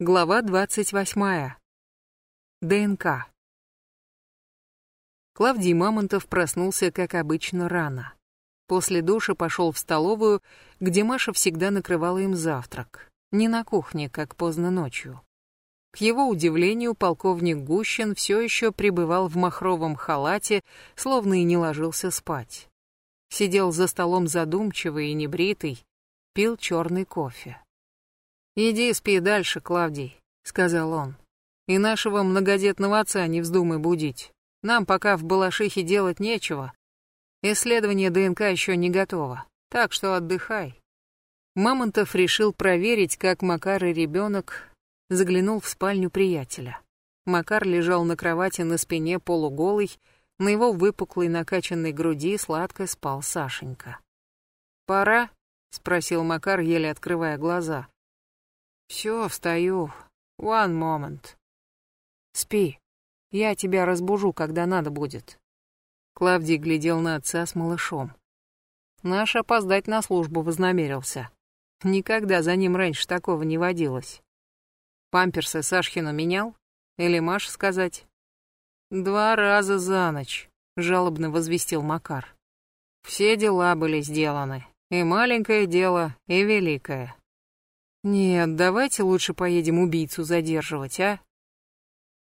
Глава 28. ДНК. Клавдий Мамонтов проснулся, как обычно, рано. После душа пошел в столовую, где Маша всегда накрывала им завтрак. Не на кухне, как поздно ночью. К его удивлению, полковник Гущин все еще пребывал в махровом халате, словно и не ложился спать. Сидел за столом задумчивый и небритый, пил черный кофе. «Иди спи дальше, Клавдий», — сказал он. «И нашего многодетного отца не вздумай будить. Нам пока в Балашихе делать нечего. Исследование ДНК еще не готово, так что отдыхай». Мамонтов решил проверить, как Макар и ребенок заглянул в спальню приятеля. Макар лежал на кровати на спине полуголый, на его выпуклой накачанной груди сладко спал Сашенька. «Пора?» — спросил Макар, еле открывая глаза. Все, встаю. One moment. Спи. Я тебя разбужу, когда надо будет. Клавдий глядел на отца с малышом. Наш опоздать на службу вознамерился. Никогда за ним раньше такого не водилось. Памперсы Сашхину менял? Или Маша сказать? Два раза за ночь, жалобно возвестил Макар. Все дела были сделаны. И маленькое дело, и великое. Нет, давайте лучше поедем убийцу задерживать, а?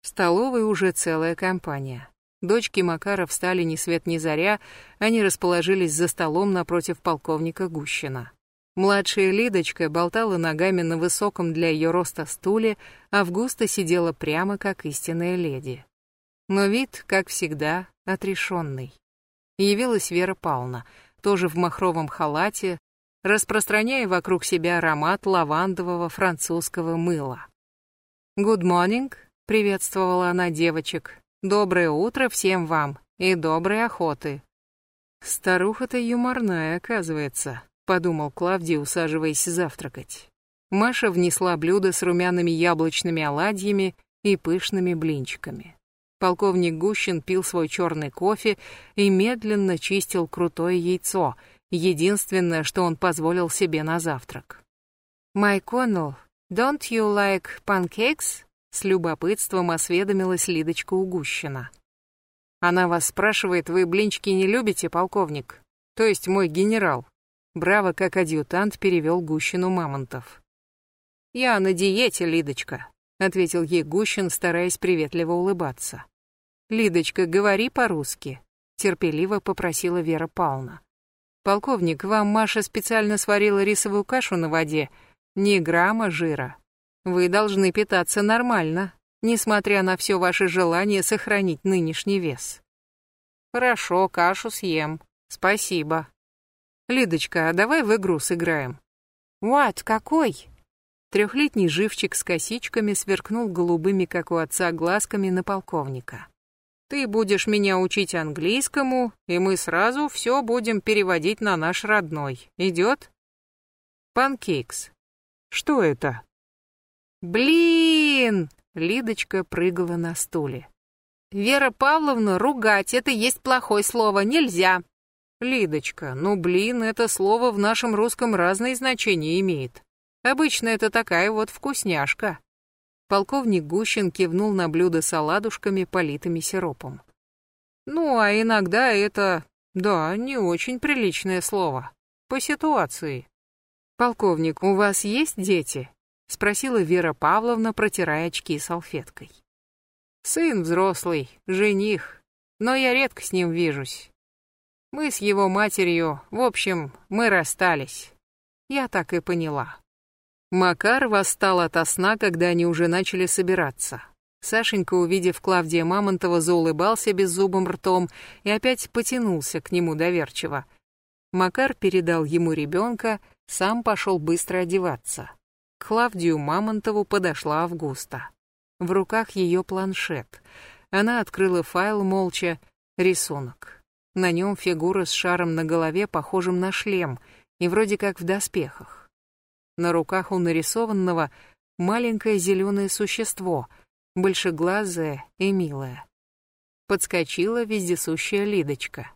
В столовой уже целая компания. Дочки Макара встали ни свет ни заря, они расположились за столом напротив полковника Гущина. Младшая Лидочка болтала ногами на высоком для ее роста стуле, а Августа сидела прямо как истинная леди. Но вид, как всегда, отрешенный. Явилась Вера Павловна, тоже в махровом халате, распространяя вокруг себя аромат лавандового французского мыла. «Good morning», — приветствовала она девочек. «Доброе утро всем вам и доброй охоты». «Старуха-то юморная, оказывается», — подумал Клавдий, усаживаясь завтракать. Маша внесла блюдо с румяными яблочными оладьями и пышными блинчиками. Полковник Гущин пил свой черный кофе и медленно чистил крутое яйцо — единственное, что он позволил себе на завтрак. «My Connell, don't you like pancakes?» С любопытством осведомилась Лидочка Угущина. «Она вас спрашивает, вы блинчики не любите, полковник? То есть мой генерал?» Браво, как адъютант, перевел Гущину Мамонтов. «Я на диете, Лидочка», — ответил ей Гущин, стараясь приветливо улыбаться. «Лидочка, говори по-русски», — терпеливо попросила Вера Павловна. «Полковник, вам Маша специально сварила рисовую кашу на воде. Ни грамма жира. Вы должны питаться нормально, несмотря на все ваше желание сохранить нынешний вес». «Хорошо, кашу съем. Спасибо». «Лидочка, а давай в игру сыграем». «What, какой?» Трехлетний живчик с косичками сверкнул голубыми, как у отца, глазками на полковника. Ты будешь меня учить английскому, и мы сразу все будем переводить на наш родной. Идет? Панкейкс. Что это? Блин! Лидочка прыгала на стуле. Вера Павловна, ругать это есть плохое слово, нельзя. Лидочка, ну блин, это слово в нашем русском разные значения имеет. Обычно это такая вот вкусняшка. Полковник Гущин кивнул на блюдо с оладушками, политыми сиропом. «Ну, а иногда это, да, не очень приличное слово. По ситуации». «Полковник, у вас есть дети?» — спросила Вера Павловна, протирая очки салфеткой. «Сын взрослый, жених, но я редко с ним вижусь. Мы с его матерью, в общем, мы расстались. Я так и поняла». Макар восстал ото сна, когда они уже начали собираться. Сашенька, увидев Клавдия Мамонтова, заулыбался беззубым ртом и опять потянулся к нему доверчиво. Макар передал ему ребенка, сам пошел быстро одеваться. К Клавдию Мамонтову подошла Августа. В руках ее планшет. Она открыла файл молча, рисунок. На нем фигура с шаром на голове, похожим на шлем, и вроде как в доспехах. На руках у нарисованного маленькое зеленое существо, большеглазое и милое. Подскочила вездесущая Лидочка.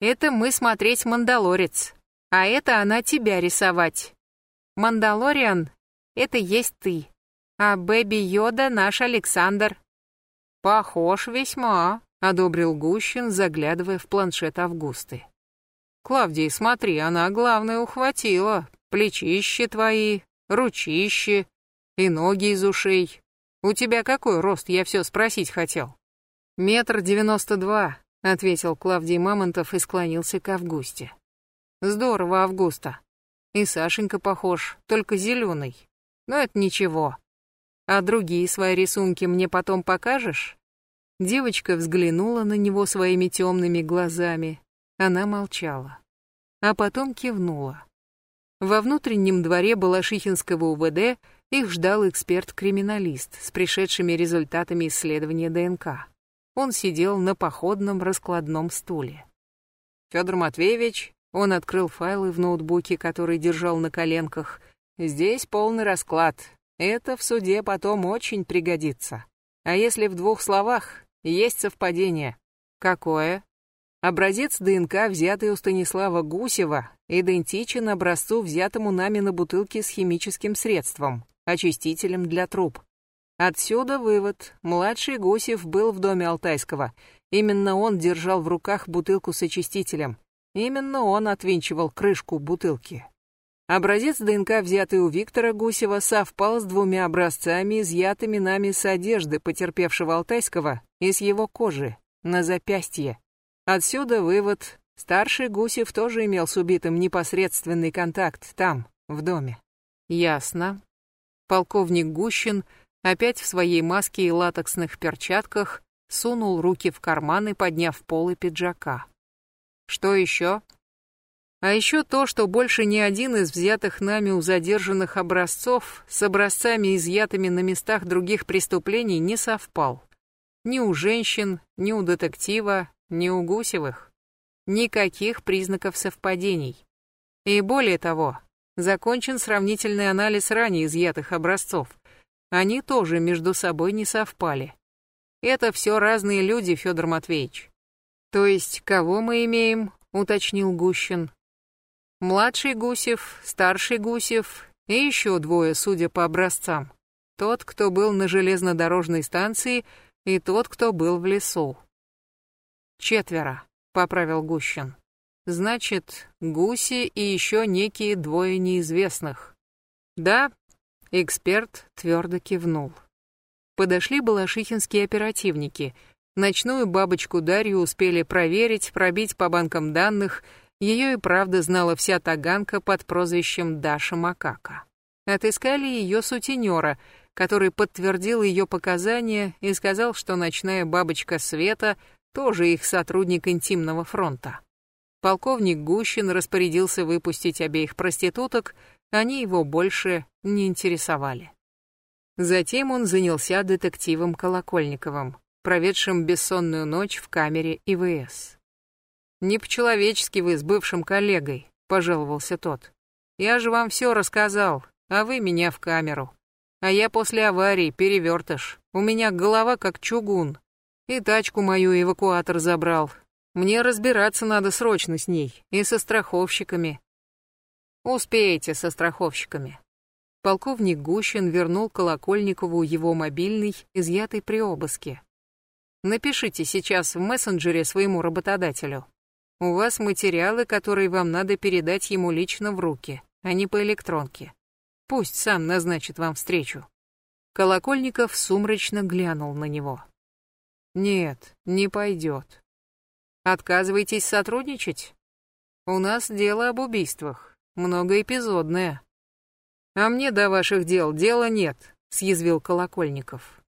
«Это мы смотреть «Мандалорец», а это она тебя рисовать. Мандалориан — это есть ты. А Бэби Йода наш Александр. Похож весьма, одобрил Гущин, заглядывая в планшет Августы. Клавдий, смотри, она главное ухватила. Плечище твои, ручище и ноги из ушей. У тебя какой рост, я все спросить хотел. Метр девяносто два, ответил Клавдий Мамонтов и склонился к Августе. Здорово, Августа. И Сашенька похож, только зеленый. Но это ничего. А другие свои рисунки мне потом покажешь? Девочка взглянула на него своими темными глазами. Она молчала. А потом кивнула. Во внутреннем дворе Балашихинского УВД их ждал эксперт-криминалист с пришедшими результатами исследования ДНК. Он сидел на походном раскладном стуле. Федор Матвеевич, он открыл файлы в ноутбуке, который держал на коленках. Здесь полный расклад. Это в суде потом очень пригодится. А если в двух словах, есть совпадение. Какое? Образец ДНК, взятый у Станислава Гусева, идентичен образцу, взятому нами на бутылке с химическим средством, очистителем для труб. Отсюда вывод. Младший Гусев был в доме Алтайского. Именно он держал в руках бутылку с очистителем. Именно он отвинчивал крышку бутылки. Образец ДНК, взятый у Виктора Гусева, совпал с двумя образцами, изъятыми нами с одежды потерпевшего Алтайского и с его кожи, на запястье. Отсюда вывод. Старший Гусев тоже имел с убитым непосредственный контакт там, в доме. Ясно. Полковник Гущин, опять в своей маске и латексных перчатках, сунул руки в карманы, подняв полы пиджака. Что еще? А еще то, что больше ни один из взятых нами у задержанных образцов с образцами, изъятыми на местах других преступлений, не совпал. Ни у женщин, ни у детектива, ни у Гусевых. Никаких признаков совпадений. И более того, закончен сравнительный анализ ранее изъятых образцов. Они тоже между собой не совпали. Это все разные люди, Федор Матвеевич. То есть, кого мы имеем, уточнил Гущин. Младший Гусев, старший Гусев и еще двое, судя по образцам. Тот, кто был на железнодорожной станции, и тот, кто был в лесу. Четверо, поправил Гущин. Значит, гуси и еще некие двое неизвестных. Да, эксперт твердо кивнул. Подошли балашихинские оперативники. Ночную бабочку Дарью успели проверить, пробить по банкам данных. Ее и правда знала вся Таганка под прозвищем Даша Макака. Отыскали ее сутенера, который подтвердил ее показания и сказал, что ночная бабочка Света — тоже их сотрудник интимного фронта. Полковник Гущин распорядился выпустить обеих проституток, они его больше не интересовали. Затем он занялся детективом Колокольниковым, проведшим бессонную ночь в камере ИВС. «Не по-человечески вы с бывшим коллегой», — пожаловался тот. «Я же вам все рассказал, а вы меня в камеру. А я после аварии перевертыш, у меня голова как чугун, и тачку мою эвакуатор забрал. Мне разбираться надо срочно с ней и со страховщиками. Успеете со страховщиками. Полковник Гущин вернул Колокольникову его мобильный, изъятый при обыске. Напишите сейчас в мессенджере своему работодателю. У вас материалы, которые вам надо передать ему лично в руки, а не по электронке. Пусть сам назначит вам встречу. Колокольников сумрачно глянул на него. Нет, не пойдет. Отказываетесь сотрудничать? У нас дело об убийствах, многоэпизодное. А мне до ваших дел дела нет, съязвил Колокольников.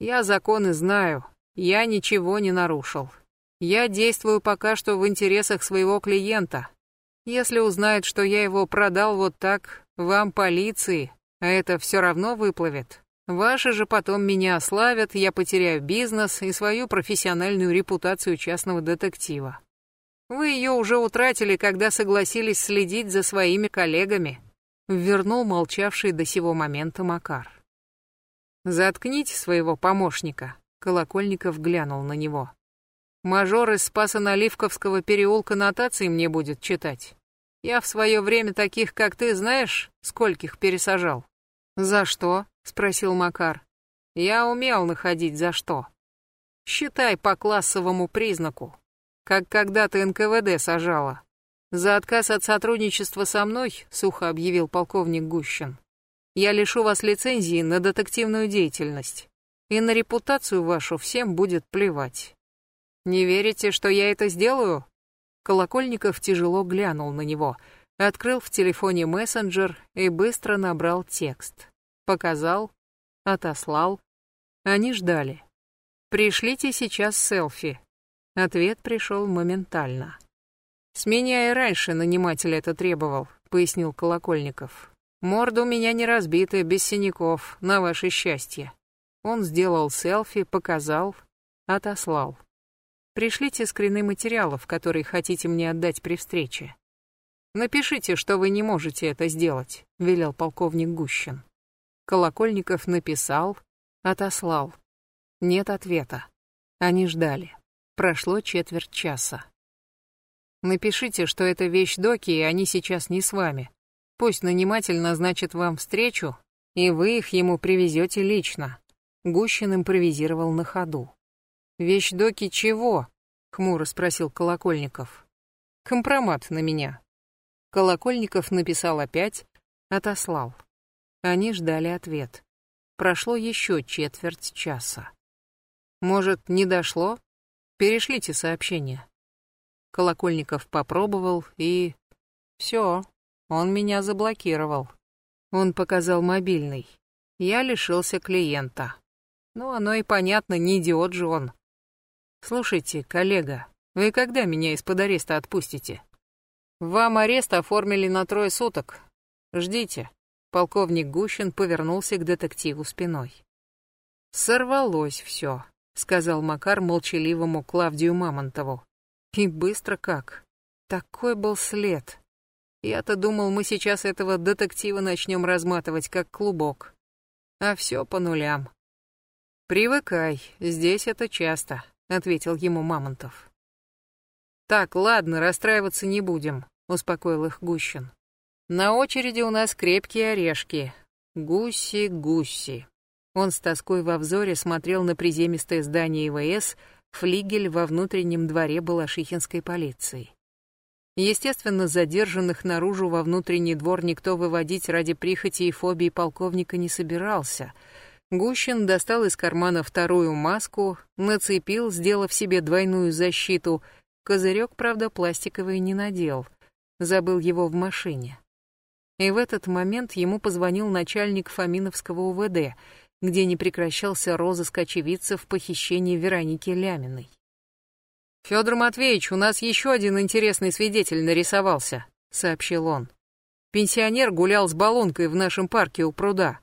Я законы знаю, я ничего не нарушил. Я действую пока что в интересах своего клиента. Если узнает, что я его продал вот так, вам полиции, а это все равно выплывет, Ваши же потом меня ославят, я потеряю бизнес и свою профессиональную репутацию частного детектива. Вы ее уже утратили, когда согласились следить за своими коллегами», — вернул молчавший до сего момента Макар. «Заткните своего помощника», — Колокольников глянул на него. «Мажор из Спаса-Наливковского переулка нотации мне будет читать. Я в свое время таких, как ты, знаешь, скольких пересажал?» «За что?» — спросил Макар. «Я умел находить за что. Считай по классовому признаку, как когда-то НКВД сажала. За отказ от сотрудничества со мной, сухо объявил полковник Гущин, я лишу вас лицензии на детективную деятельность, и на репутацию вашу всем будет плевать. Не верите, что я это сделаю? Колокольников тяжело глянул на него, открыл в телефоне мессенджер и быстро набрал текст. Показал, отослал. Они ждали. «Пришлите сейчас селфи». Ответ пришел моментально. «С меня и раньше наниматель это требовал», — пояснил Колокольников. «Морда у меня не разбитая, без синяков, на ваше счастье». Он сделал селфи, показал, отослал. Пришлите скрины материалов, которые хотите мне отдать при встрече. Напишите, что вы не можете это сделать, велел полковник Гущин. Колокольников написал, отослал. Нет ответа. Они ждали. Прошло четверть часа. Напишите, что это вещь доки, и они сейчас не с вами. Пусть наниматель назначит вам встречу, и вы их ему привезете лично. Гущин импровизировал на ходу. «Вещдоки чего?» — хмуро спросил Колокольников. «Компромат на меня». Колокольников написал опять, отослал. Они ждали ответ. Прошло еще четверть часа. «Может, не дошло? Перешлите сообщение». Колокольников попробовал и... Все, он меня заблокировал. Он показал мобильный. Я лишился клиента. Ну, оно и понятно, не идиот же он. «Слушайте, коллега, вы когда меня из-под ареста отпустите?» «Вам арест оформили на трое суток. Ждите». Полковник Гущин повернулся к детективу спиной. «Сорвалось все», — сказал Макар молчаливому Клавдию Мамонтову. «И быстро как. Такой был след. Я-то думал, мы сейчас этого детектива начнем разматывать, как клубок. А все по нулям». «Привыкай, здесь это часто», — ответил ему Мамонтов. «Так, ладно, расстраиваться не будем», — успокоил их Гущин. «На очереди у нас крепкие орешки. Гуси-гуси». Он с тоской во взоре смотрел на приземистое здание ИВС, флигель во внутреннем дворе Балашихинской полиции. Естественно, задержанных наружу во внутренний двор никто выводить ради прихоти и фобии полковника не собирался — Гущин достал из кармана вторую маску, нацепил, сделав себе двойную защиту. Козырек, правда, пластиковый не надел. Забыл его в машине. И в этот момент ему позвонил начальник Фоминовского УВД, где не прекращался розыск очевидцев в похищении Вероники Ляминой. «Федор Матвеевич, у нас еще один интересный свидетель нарисовался», — сообщил он. «Пенсионер гулял с баллонкой в нашем парке у пруда.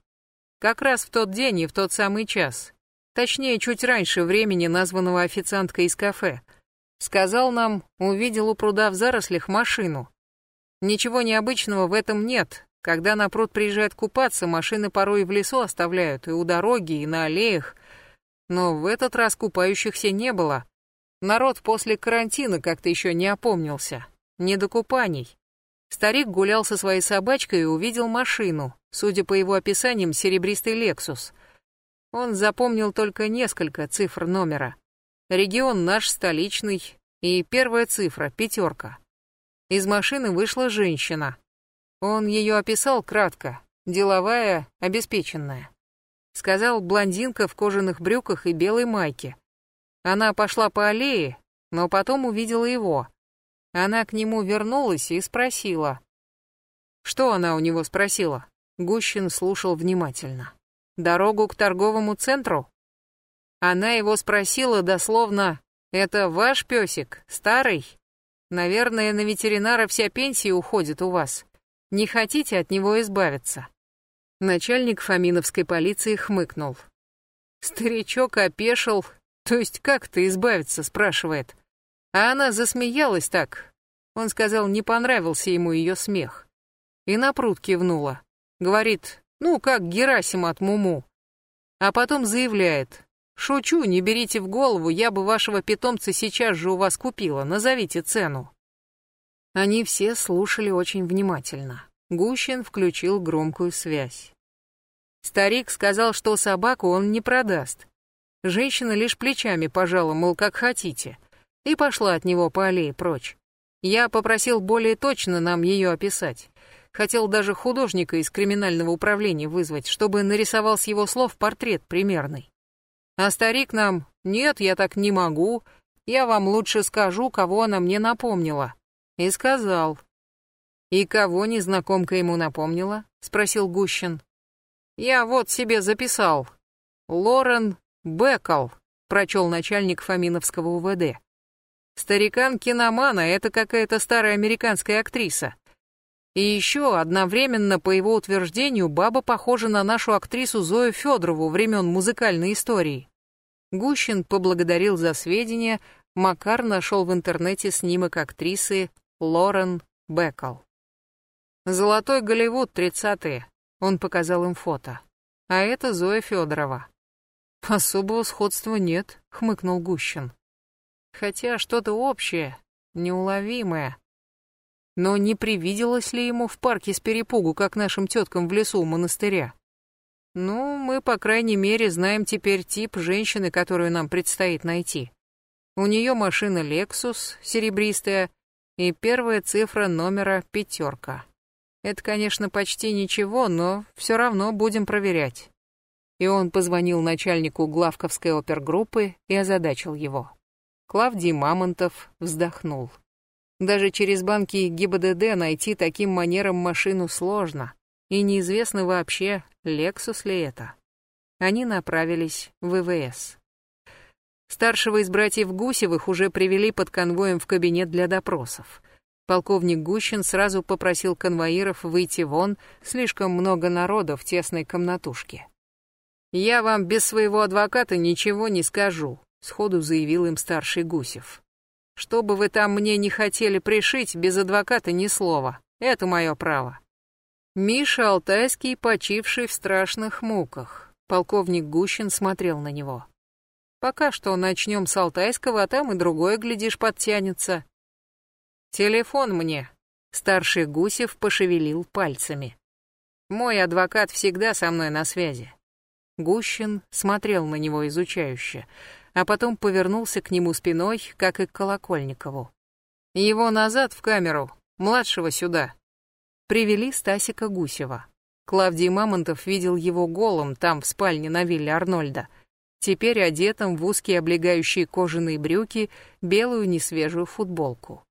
Как раз в тот день и в тот самый час. Точнее, чуть раньше времени, названного официанткой из кафе. Сказал нам, увидел у пруда в зарослях машину. Ничего необычного в этом нет. Когда на пруд приезжают купаться, машины порой в лесу оставляют, и у дороги, и на аллеях. Но в этот раз купающихся не было. Народ после карантина как-то еще не опомнился. Не до купаний. Старик гулял со своей собачкой и увидел машину, судя по его описаниям, серебристый «Лексус». Он запомнил только несколько цифр номера. Регион наш столичный и первая цифра — пятерка. Из машины вышла женщина. Он ее описал кратко, деловая, обеспеченная. Сказал блондинка в кожаных брюках и белой майке. Она пошла по аллее, но потом увидела его. Она к нему вернулась и спросила. Что она у него спросила? Гущин слушал внимательно. Дорогу к торговому центру? Она его спросила дословно, «Это ваш песик, старый? Наверное, на ветеринара вся пенсия уходит у вас. Не хотите от него избавиться?» Начальник Фоминовской полиции хмыкнул. Старичок опешил, то есть как-то избавиться, спрашивает. А она засмеялась так. Он сказал, не понравился ему ее смех. И на пруд кивнула. Говорит, ну, как Герасим от Муму. А потом заявляет, шучу, не берите в голову, я бы вашего питомца сейчас же у вас купила, назовите цену. Они все слушали очень внимательно. Гущин включил громкую связь. Старик сказал, что собаку он не продаст. Женщина лишь плечами пожала, мол, как хотите, и пошла от него по аллее прочь. Я попросил более точно нам ее описать. Хотел даже художника из криминального управления вызвать, чтобы нарисовал с его слов портрет примерный. А старик нам «Нет, я так не могу. Я вам лучше скажу, кого она мне напомнила». И сказал. «И кого незнакомка ему напомнила?» — спросил Гущин. «Я вот себе записал. Лорен Беккл», — прочел начальник Фоминовского УВД. Старикан-киномана — это какая-то старая американская актриса. И еще одновременно, по его утверждению, баба похожа на нашу актрису Зою Федорову времен музыкальной истории. Гущин поблагодарил за сведения, Макар нашел в интернете снимок актрисы Лорен Беккл. «Золотой Голливуд, тридцатые», — он показал им фото. «А это Зоя Федорова». «Особого сходства нет», — хмыкнул Гущин. Хотя что-то общее, неуловимое. Но не привиделось ли ему в парке с перепугу, как нашим теткам в лесу у монастыря? Ну, мы, по крайней мере, знаем теперь тип женщины, которую нам предстоит найти. У нее машина Lexus, серебристая, и первая цифра номера пятерка. Это, конечно, почти ничего, но все равно будем проверять. И он позвонил начальнику главковской опергруппы и озадачил его. Клавдий Мамонтов вздохнул. Даже через банки ГИБДД найти таким манером машину сложно, и неизвестно вообще, Лексус ли это. Они направились в ВВС. Старшего из братьев Гусевых уже привели под конвоем в кабинет для допросов. Полковник Гущин сразу попросил конвоиров выйти вон, слишком много народа в тесной комнатушке. «Я вам без своего адвоката ничего не скажу», сходу заявил им старший Гусев. Что бы вы там мне не хотели пришить, без адвоката ни слова. Это мое право. Миша Алтайский, почивший в страшных муках. Полковник Гущин смотрел на него. Пока что начнем с Алтайского, а там и другое, глядишь, подтянется. Телефон мне. Старший Гусев пошевелил пальцами. Мой адвокат всегда со мной на связи. Гущин смотрел на него изучающе а потом повернулся к нему спиной, как и к Колокольникову. «Его назад в камеру, младшего сюда». Привели Стасика Гусева. Клавдий Мамонтов видел его голым там, в спальне на вилле Арнольда, теперь одетым в узкие облегающие кожаные брюки, белую несвежую футболку.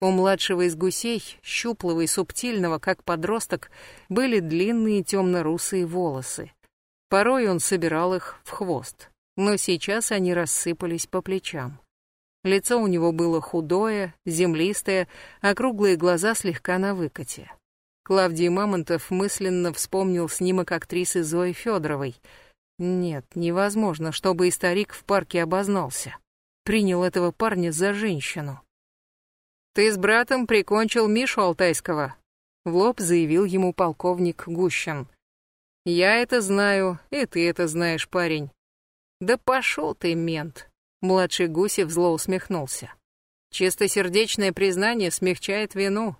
У младшего из гусей, щуплого и субтильного, как подросток, были длинные темно-русые волосы. Порой он собирал их в хвост но сейчас они рассыпались по плечам. Лицо у него было худое, землистое, а круглые глаза слегка на выкате. Клавдий Мамонтов мысленно вспомнил снимок актрисы Зои Федоровой. Нет, невозможно, чтобы и старик в парке обознался. Принял этого парня за женщину. «Ты с братом прикончил Мишу Алтайского», — в лоб заявил ему полковник Гущин. «Я это знаю, и ты это знаешь, парень. «Да пошел ты, мент!» Младший Гусев зло усмехнулся. «Чистосердечное признание смягчает вину.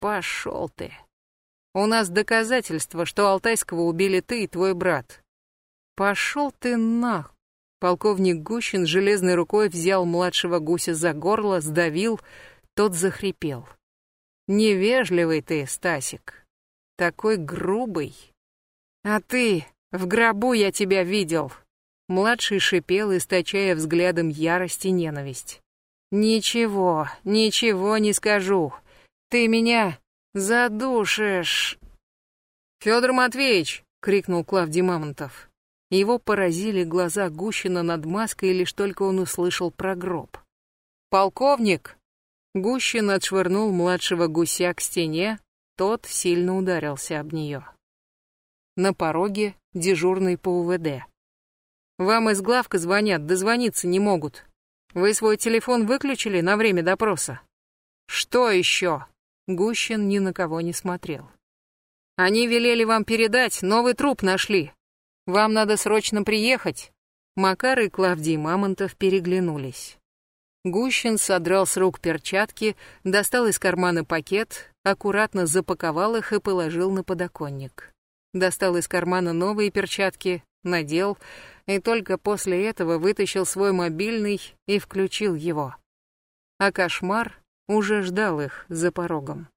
Пошел ты. У нас доказательства, что Алтайского убили ты и твой брат. Пошел ты нах!» Полковник Гущин железной рукой взял младшего гуся за горло, сдавил, тот захрипел. «Невежливый ты, Стасик. Такой грубый. А ты, в гробу я тебя видел, Младший шипел, источая взглядом ярость и ненависть. «Ничего, ничего не скажу. Ты меня задушишь!» «Федор Матвеевич!» — крикнул Клавдий Мамонтов. Его поразили глаза Гущина над маской, лишь только он услышал про гроб. «Полковник!» Гущин отшвырнул младшего гуся к стене, тот сильно ударился об нее. На пороге дежурный по УВД. Вам из главка звонят, дозвониться не могут. Вы свой телефон выключили на время допроса? Что еще? Гущин ни на кого не смотрел. Они велели вам передать, новый труп нашли. Вам надо срочно приехать. Макар и Клавдий Мамонтов переглянулись. Гущин содрал с рук перчатки, достал из кармана пакет, аккуратно запаковал их и положил на подоконник. Достал из кармана новые перчатки, надел, и только после этого вытащил свой мобильный и включил его. А кошмар уже ждал их за порогом.